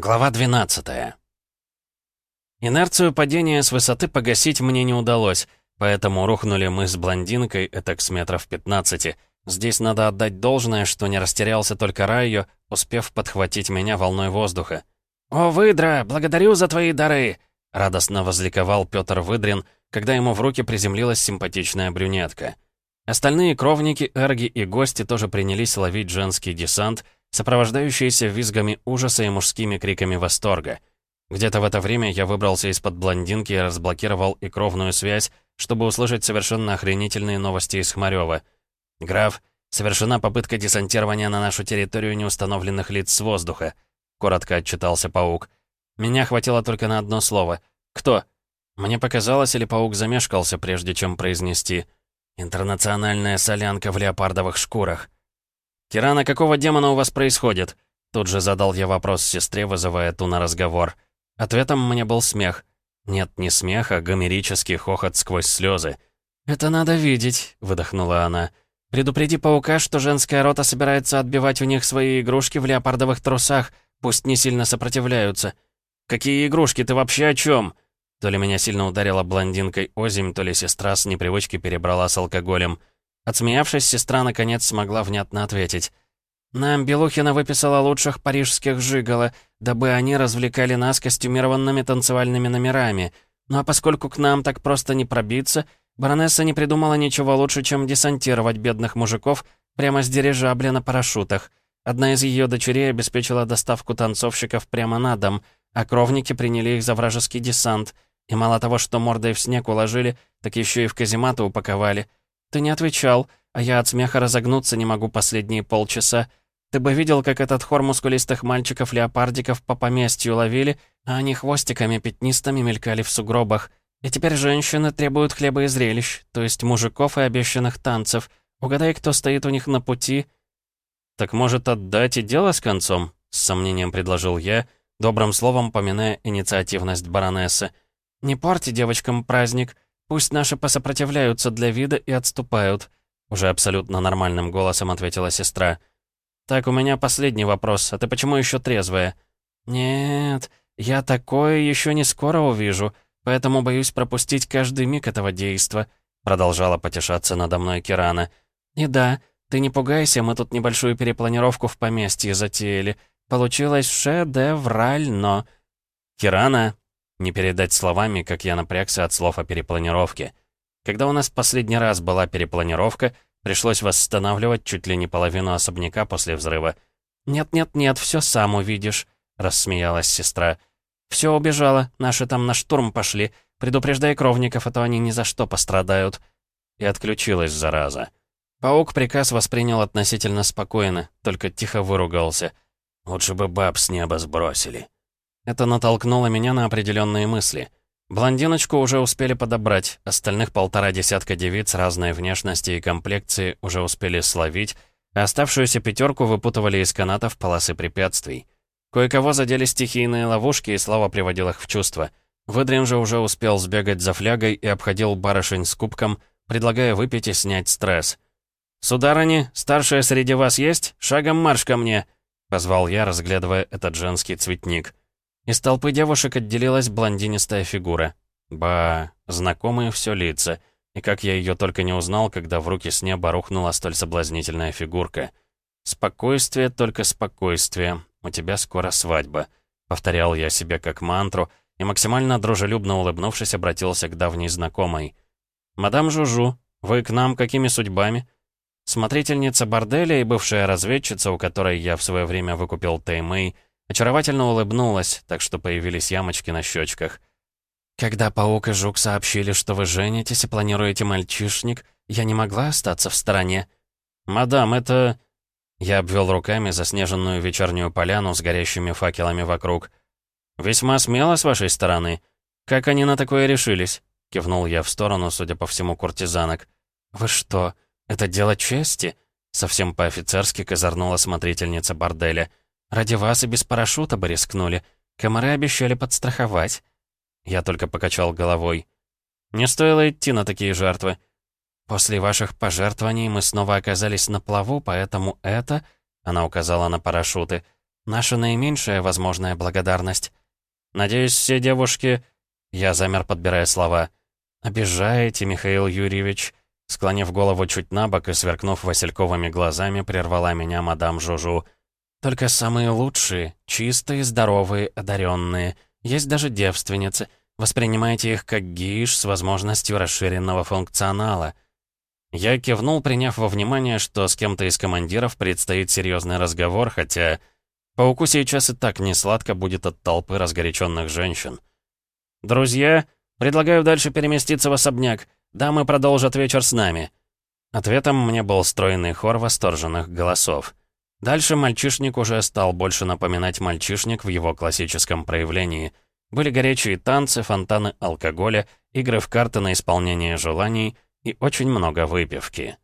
Глава 12 Инерцию падения с высоты погасить мне не удалось, поэтому рухнули мы с блондинкой, этак с метров 15. Здесь надо отдать должное, что не растерялся только Райо, успев подхватить меня волной воздуха. «О, выдра, благодарю за твои дары!» — радостно возликовал Пётр Выдрин, когда ему в руки приземлилась симпатичная брюнетка. Остальные кровники, эрги и гости тоже принялись ловить женский десант — сопровождающиеся визгами ужаса и мужскими криками восторга. Где-то в это время я выбрался из-под блондинки и разблокировал и кровную связь, чтобы услышать совершенно охренительные новости из Хмарёва. «Граф, совершена попытка десантирования на нашу территорию неустановленных лиц с воздуха», — коротко отчитался паук. Меня хватило только на одно слово. «Кто?» Мне показалось, или паук замешкался, прежде чем произнести «Интернациональная солянка в леопардовых шкурах». «Кирана, какого демона у вас происходит?» Тут же задал я вопрос сестре, вызывая ту на разговор. Ответом мне был смех. Нет, не смех, а гомерический хохот сквозь слезы. «Это надо видеть», — выдохнула она. «Предупреди паука, что женская рота собирается отбивать у них свои игрушки в леопардовых трусах, пусть не сильно сопротивляются». «Какие игрушки? Ты вообще о чем? То ли меня сильно ударила блондинкой озимь, то ли сестра с непривычки перебрала с алкоголем. Отсмеявшись, сестра наконец смогла внятно ответить. «Нам Белухина выписала лучших парижских жигала, дабы они развлекали нас костюмированными танцевальными номерами. Ну а поскольку к нам так просто не пробиться, баронесса не придумала ничего лучше, чем десантировать бедных мужиков прямо с дирижабля на парашютах. Одна из ее дочерей обеспечила доставку танцовщиков прямо на дом, а кровники приняли их за вражеский десант. И мало того, что мордой в снег уложили, так еще и в казематы упаковали». «Ты не отвечал, а я от смеха разогнуться не могу последние полчаса. Ты бы видел, как этот хор мускулистых мальчиков-леопардиков по поместью ловили, а они хвостиками пятнистыми мелькали в сугробах. И теперь женщины требуют хлеба и зрелищ, то есть мужиков и обещанных танцев. Угадай, кто стоит у них на пути». «Так может, отдать и дело с концом?» — с сомнением предложил я, добрым словом поминая инициативность баронессы. «Не порти девочкам праздник». «Пусть наши посопротивляются для вида и отступают», — уже абсолютно нормальным голосом ответила сестра. «Так, у меня последний вопрос. А ты почему еще трезвая?» «Нет, я такое еще не скоро увижу, поэтому боюсь пропустить каждый миг этого действа», — продолжала потешаться надо мной Кирана. «И да, ты не пугайся, мы тут небольшую перепланировку в поместье затеяли. Получилось шедеврально». «Кирана», не передать словами, как я напрягся от слов о перепланировке. Когда у нас последний раз была перепланировка, пришлось восстанавливать чуть ли не половину особняка после взрыва. «Нет-нет-нет, все сам увидишь», — рассмеялась сестра. «Все убежало, наши там на штурм пошли. Предупреждай кровников, а то они ни за что пострадают». И отключилась, зараза. Паук приказ воспринял относительно спокойно, только тихо выругался. «Лучше бы баб с неба сбросили». Это натолкнуло меня на определенные мысли. Блондиночку уже успели подобрать, остальных полтора десятка девиц разной внешности и комплекции уже успели словить, а оставшуюся пятерку выпутывали из канатов полосы препятствий. Кое-кого задели стихийные ловушки, и Слава приводил их в чувство. Выдрин же уже успел сбегать за флягой и обходил барышень с кубком, предлагая выпить и снять стресс. «Сударыни, старшая среди вас есть? Шагом марш ко мне!» — позвал я, разглядывая этот женский цветник. Из толпы девушек отделилась блондинистая фигура. Ба, знакомые все лица. И как я ее только не узнал, когда в руки с неба рухнула столь соблазнительная фигурка. «Спокойствие, только спокойствие. У тебя скоро свадьба», — повторял я себе как мантру, и максимально дружелюбно улыбнувшись, обратился к давней знакомой. «Мадам Жужу, вы к нам какими судьбами?» Смотрительница борделя и бывшая разведчица, у которой я в свое время выкупил Теймэй, — Очаровательно улыбнулась, так что появились ямочки на щечках. «Когда Паук и Жук сообщили, что вы женитесь и планируете мальчишник, я не могла остаться в стороне». «Мадам, это...» Я обвел руками заснеженную вечернюю поляну с горящими факелами вокруг. «Весьма смело с вашей стороны. Как они на такое решились?» Кивнул я в сторону, судя по всему, куртизанок. «Вы что, это дело чести?» Совсем по-офицерски козырнула смотрительница борделя. Ради вас и без парашюта бы рискнули. Комары обещали подстраховать». Я только покачал головой. «Не стоило идти на такие жертвы. После ваших пожертвований мы снова оказались на плаву, поэтому это...» Она указала на парашюты. Наша наименьшая возможная благодарность. Надеюсь, все девушки...» Я замер, подбирая слова. «Обижаете, Михаил Юрьевич?» Склонив голову чуть на бок и сверкнув васильковыми глазами, прервала меня мадам Жужу. «Только самые лучшие, чистые, здоровые, одаренные. Есть даже девственницы. Воспринимайте их как гейш с возможностью расширенного функционала». Я кивнул, приняв во внимание, что с кем-то из командиров предстоит серьезный разговор, хотя пауку сейчас и так не сладко будет от толпы разгоряченных женщин. «Друзья, предлагаю дальше переместиться в особняк. Дамы продолжат вечер с нами». Ответом мне был стройный хор восторженных голосов. Дальше мальчишник уже стал больше напоминать мальчишник в его классическом проявлении. Были горячие танцы, фонтаны алкоголя, игры в карты на исполнение желаний — и очень много выпивки.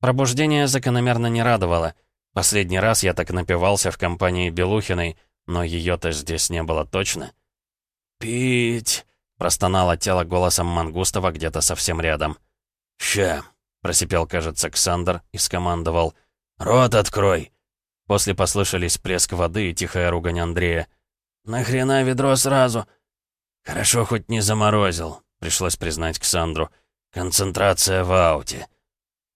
Пробуждение закономерно не радовало. Последний раз я так напивался в компании Белухиной, но ее-то здесь не было точно. «Пить!» — простонало тело голосом Мангустова где-то совсем рядом. «Ща!» — просипел, кажется, Ксандр и скомандовал. «Рот открой!» После послышались плеск воды и тихая ругань Андрея. «Нахрена ведро сразу?» «Хорошо, хоть не заморозил пришлось признать Ксандру. «Концентрация в ауте».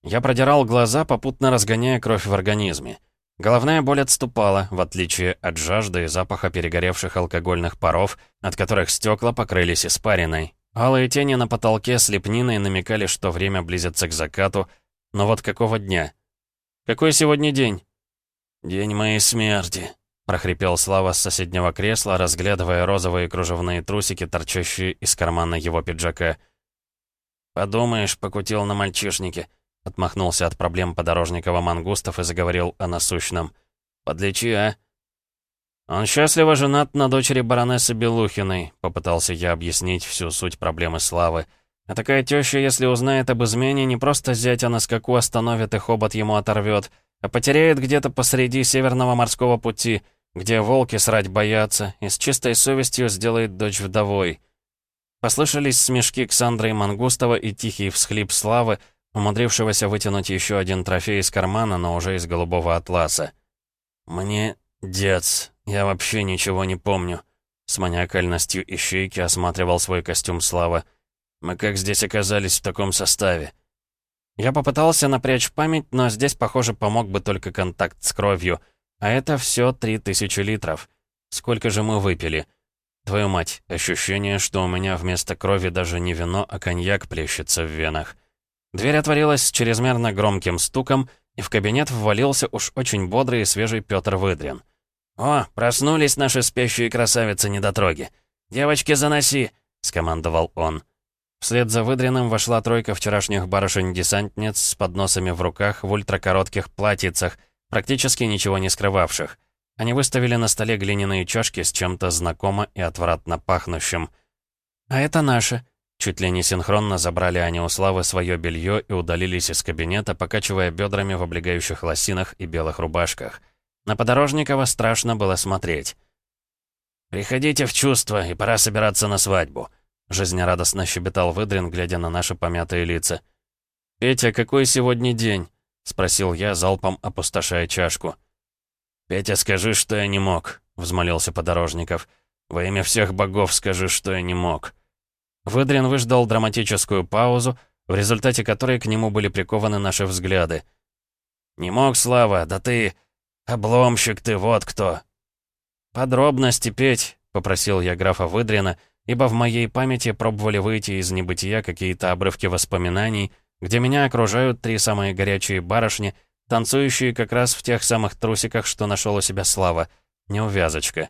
Я продирал глаза, попутно разгоняя кровь в организме. Головная боль отступала, в отличие от жажды и запаха перегоревших алкогольных паров, от которых стекла покрылись испариной. Алые тени на потолке с лепниной намекали, что время близится к закату. Но вот какого дня? Какой сегодня день? «День моей смерти», — прохрипел Слава с соседнего кресла, разглядывая розовые кружевные трусики, торчащие из кармана его пиджака. «Подумаешь, покутил на мальчишнике», — отмахнулся от проблем подорожникова Мангустов и заговорил о насущном. «Подлечи, а?» «Он счастливо женат на дочери баронессы Белухиной», — попытался я объяснить всю суть проблемы Славы. «А такая теща, если узнает об измене, не просто зятя на скаку остановит и хобот ему оторвет, а потеряет где-то посреди Северного морского пути» где волки срать боятся, и с чистой совестью сделает дочь вдовой. Послышались смешки Ксандры и Мангустова и тихий всхлип Славы, умудрившегося вытянуть еще один трофей из кармана, но уже из голубого атласа. «Мне, дец, я вообще ничего не помню», — с маниакальностью ищейки осматривал свой костюм Слава. «Мы как здесь оказались в таком составе?» Я попытался напрячь память, но здесь, похоже, помог бы только контакт с кровью — а это все три тысячи литров. Сколько же мы выпили? Твою мать, ощущение, что у меня вместо крови даже не вино, а коньяк плещется в венах. Дверь отворилась с чрезмерно громким стуком, и в кабинет ввалился уж очень бодрый и свежий Пётр Выдрин. «О, проснулись наши спящие красавицы-недотроги! Девочки, заноси!» — скомандовал он. Вслед за Выдриным вошла тройка вчерашних барышень-десантниц с подносами в руках в ультракоротких платьицах, практически ничего не скрывавших. Они выставили на столе глиняные чашки с чем-то знакомо и отвратно пахнущим. «А это наше». Чуть ли не синхронно забрали они у Славы свое белье и удалились из кабинета, покачивая бедрами в облегающих лосинах и белых рубашках. На Подорожникова страшно было смотреть. «Приходите в чувство, и пора собираться на свадьбу», — жизнерадостно щебетал Выдрин, глядя на наши помятые лица. «Петя, какой сегодня день?» — спросил я, залпом опустошая чашку. «Петя, скажи, что я не мог», — взмолился Подорожников. «Во имя всех богов скажи, что я не мог». Выдрин выждал драматическую паузу, в результате которой к нему были прикованы наши взгляды. «Не мог, Слава, да ты... Обломщик ты, вот кто!» «Подробности, Петь», — попросил я графа Выдрина, ибо в моей памяти пробовали выйти из небытия какие-то обрывки воспоминаний, где меня окружают три самые горячие барышни, танцующие как раз в тех самых трусиках, что нашел у себя Слава. Неувязочка.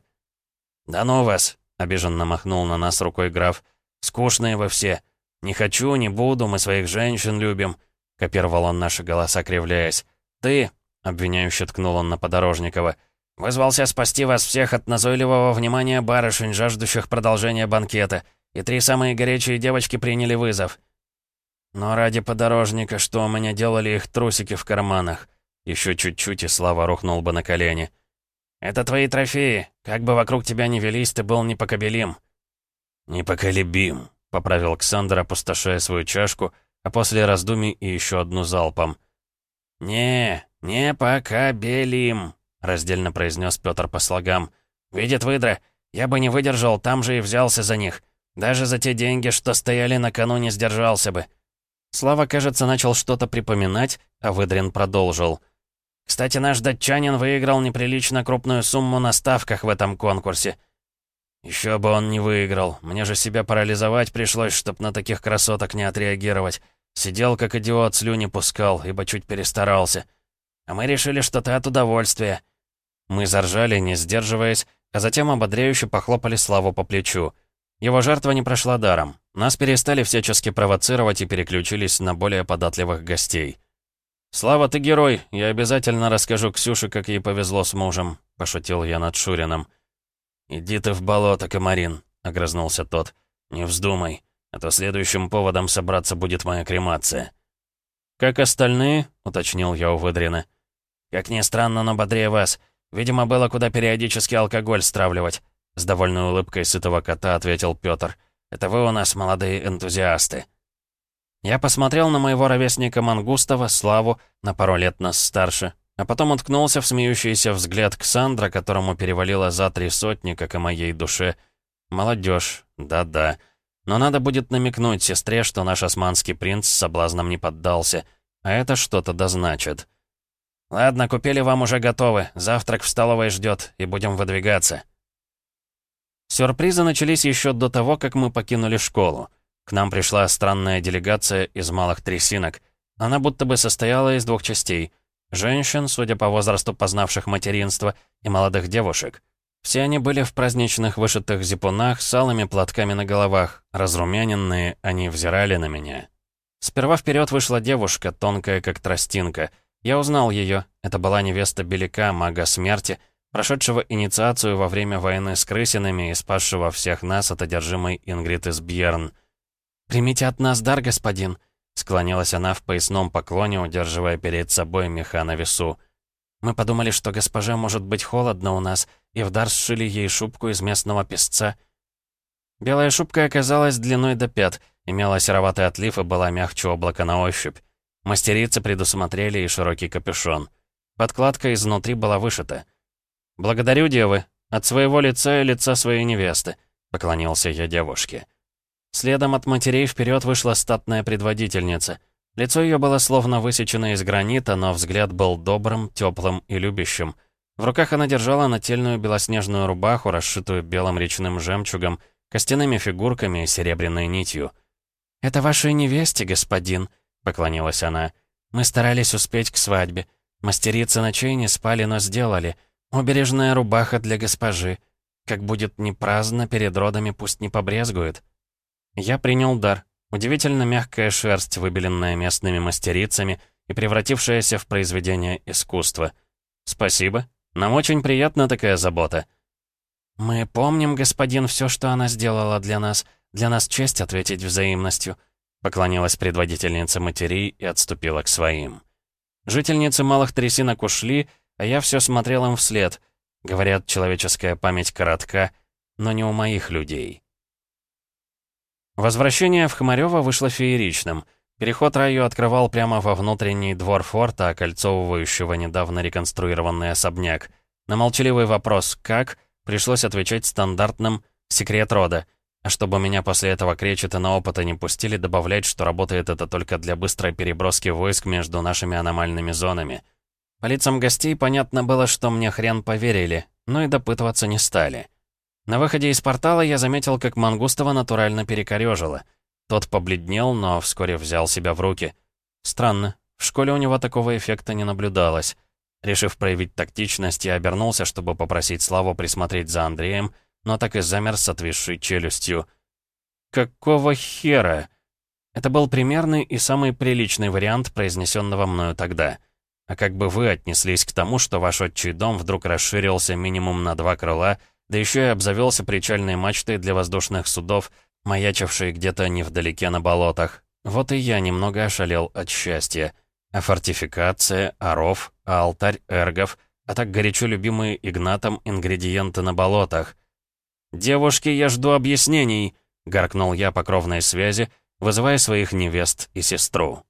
«Да ну вас!» — обиженно махнул на нас рукой граф. «Скучные вы все. Не хочу, не буду, мы своих женщин любим», — копировал он наши голоса, кривляясь. «Ты!» — обвиняюще ткнул он на Подорожникова. «Вызвался спасти вас всех от назойливого внимания барышень, жаждущих продолжения банкета, и три самые горячие девочки приняли вызов. Но ради подорожника, что у меня делали их трусики в карманах. Еще чуть-чуть, и Слава рухнул бы на колени. «Это твои трофеи. Как бы вокруг тебя ни велись, ты был непокобелим». «Непоколебим», — поправил Ксандр, опустошая свою чашку, а после раздумий и еще одну залпом. «Не, не покобелим», — раздельно произнес Петр по слогам. «Видит выдра, я бы не выдержал, там же и взялся за них. Даже за те деньги, что стояли накануне, сдержался бы». Слава, кажется, начал что-то припоминать, а Выдрин продолжил. «Кстати, наш датчанин выиграл неприлично крупную сумму на ставках в этом конкурсе. Еще бы он не выиграл. Мне же себя парализовать пришлось, чтоб на таких красоток не отреагировать. Сидел как идиот, слюни пускал, ибо чуть перестарался. А мы решили, что ты от удовольствия. Мы заржали, не сдерживаясь, а затем ободряюще похлопали Славу по плечу. Его жертва не прошла даром. Нас перестали всячески провоцировать и переключились на более податливых гостей. «Слава, ты герой! Я обязательно расскажу Ксюше, как ей повезло с мужем», — пошутил я над Шурином. «Иди ты в болото, Комарин», — огрызнулся тот. «Не вздумай, а то следующим поводом собраться будет моя кремация». «Как остальные?» — уточнил я у Выдрина. «Как ни странно, но бодрее вас. Видимо, было куда периодически алкоголь стравливать», — с довольной улыбкой сытого кота ответил Пётр. «Это вы у нас молодые энтузиасты». Я посмотрел на моего ровесника Мангустова, Славу, на пару лет нас старше, а потом уткнулся в смеющийся взгляд Ксандра, которому перевалило за три сотни, как и моей душе. Молодежь, да-да. Но надо будет намекнуть сестре, что наш османский принц соблазном не поддался. А это что-то да значит. «Ладно, купили вам уже готовы. Завтрак в столовой ждет, и будем выдвигаться». Сюрпризы начались еще до того, как мы покинули школу. К нам пришла странная делегация из малых трясинок. Она будто бы состояла из двух частей — Женщин, судя по возрасту познавших материнство, и молодых девушек. Все они были в праздничных вышитых зипунах с алыми платками на головах. Разрумяненные, они взирали на меня. Сперва вперед вышла девушка, тонкая как тростинка. Я узнал ее. Это была невеста Белика, мага смерти, прошедшего инициацию во время войны с крысинами и спасшего всех нас от одержимой Ингрид из Бьерн. «Примите от нас дар, господин», Склонилась она в поясном поклоне, удерживая перед собой меха на весу. «Мы подумали, что госпоже может быть холодно у нас, и в дар сшили ей шубку из местного песца». Белая шубка оказалась длиной до пят, имела сероватый отлив и была мягче облака на ощупь. Мастерицы предусмотрели и широкий капюшон. Подкладка изнутри была вышита. «Благодарю, девы, от своего лица и лица своей невесты», — поклонился я девушке. Следом от матерей вперед вышла статная предводительница. Лицо ее было словно высечено из гранита, но взгляд был добрым, теплым и любящим. В руках она держала нательную белоснежную рубаху, расшитую белым речным жемчугом, костяными фигурками и серебряной нитью. «Это вашей невесте, господин», — поклонилась она. «Мы старались успеть к свадьбе. Мастерицы ночей не спали, но сделали. Убережная рубаха для госпожи. Как будет не праздно, перед родами пусть не побрезгует». Я принял дар. Удивительно мягкая шерсть, выбеленная местными мастерицами и превратившаяся в произведение искусства. Спасибо. Нам очень приятна такая забота. Мы помним, господин, все, что она сделала для нас. Для нас честь ответить взаимностью. Поклонилась предводительница матерей и отступила к своим. Жительницы малых трясинок ушли, а я все смотрел им вслед. Говорят, человеческая память коротка, но не у моих людей. Возвращение в Хмарёво вышло фееричным. Переход Раю открывал прямо во внутренний двор форта, окольцовывающего недавно реконструированный особняк. На молчаливый вопрос «как?» пришлось отвечать стандартным «секрет рода». А чтобы меня после этого кречета на опыта не пустили, добавлять, что работает это только для быстрой переброски войск между нашими аномальными зонами. По лицам гостей понятно было, что мне хрен поверили, но и допытываться не стали. На выходе из портала я заметил, как Мангустова натурально перекорёжило. Тот побледнел, но вскоре взял себя в руки. Странно, в школе у него такого эффекта не наблюдалось. Решив проявить тактичность, я обернулся, чтобы попросить Славу присмотреть за Андреем, но так и замер с отвисшей челюстью. «Какого хера?» Это был примерный и самый приличный вариант произнесенного мною тогда. А как бы вы отнеслись к тому, что ваш отчий дом вдруг расширился минимум на два крыла — да еще и обзавелся причальной мачтой для воздушных судов, маячившей где-то невдалеке на болотах. Вот и я немного ошалел от счастья. А фортификация, оров, а алтарь эргов, а так горячо любимые Игнатом ингредиенты на болотах. «Девушки, я жду объяснений!» — гаркнул я по кровной связи, вызывая своих невест и сестру.